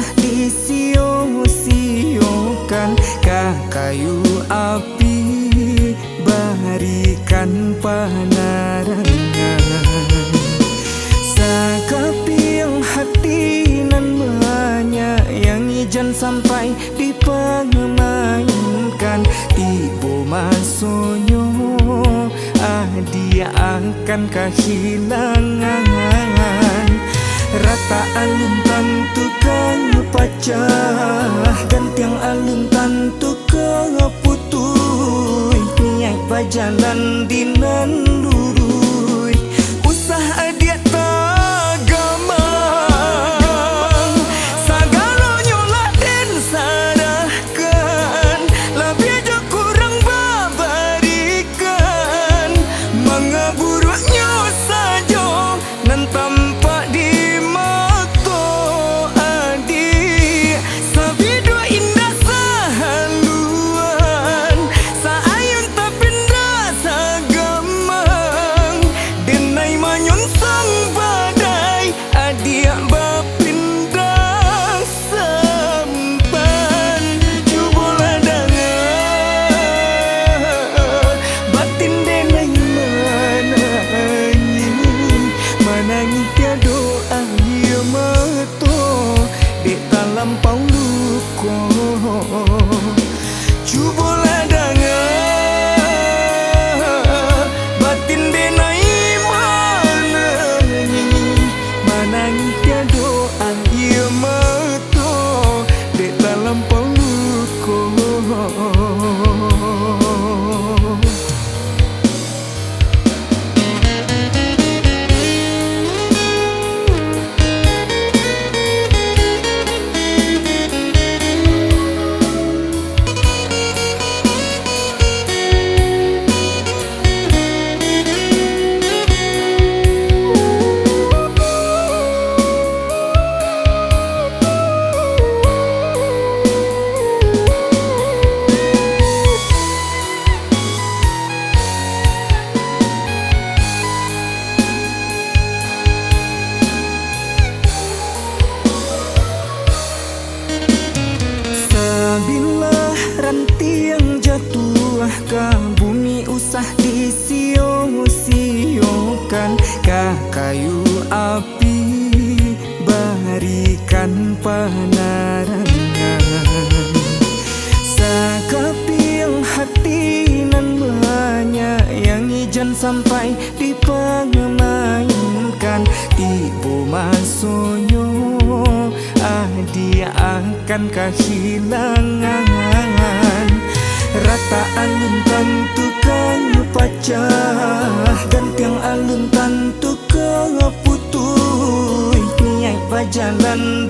usah disio-siokan kayu api barikan panarangan. Sakapil hati nan banyak yang ijan sampai dipengemainkan Tibo masonyo ah dia akan kehilangan Rata alun tantu pecah Dan tiang alun 那一天，多安。Di nandu usah disio-siokan kayu api barikan panarangan Sakapil hati nan banyak yang ijan sampai dipengemainkan Tibo masonyo ah dia akan kehilangan Rata alun tentu pecah Dan tiang alun tantu keputus Niat berjalan di